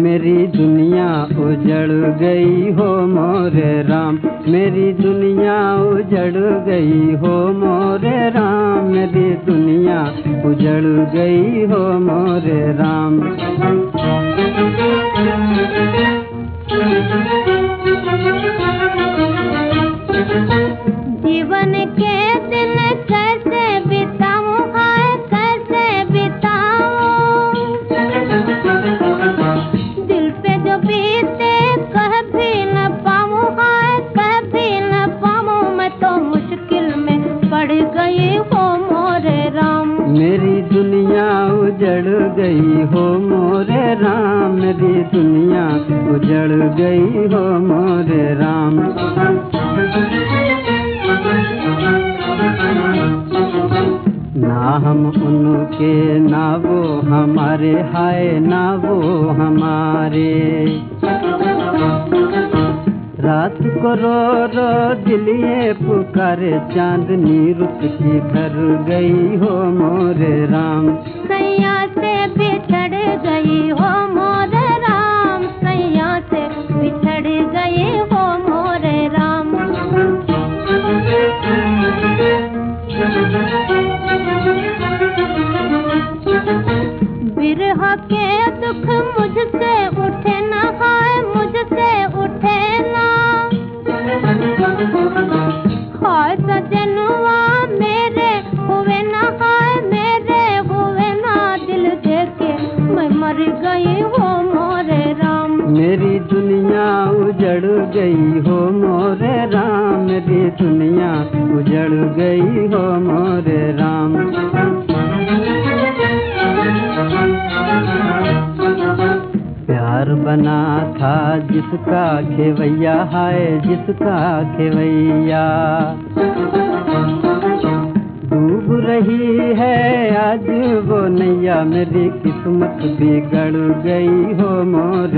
मेरी दुनिया उजड़ गई हो मोरे राम। मेरी दुनिया उजड़ गई हो मोरे राम। मेरी दुनिया उजड़ गई हो मोरे राम। गई हो मोरे राम, मेरी दुनिया उजड़ गई हो मोरे राम। ना हम उनके, ना वो हमारे, हाय ना वो हमारे। रात को रो रो दिलिए पुकारे, चांदनी रुक की धर गई हो मोरे राम। सैया से बिछड़ गई हो मोरे राम। सैया से बिछड़ गई हो मोरे राम। बिरह के दुख मुझसे उजड़ गई हो मोरे राम मेरी दुनिया उजड़ गई हो मोरे राम। प्यार बना था जिसका खेवैया हाय, जिसका खेवैया। डूब रही है आज वो नैया, मेरी किस्मत बिगड़ हो गई हो मोरे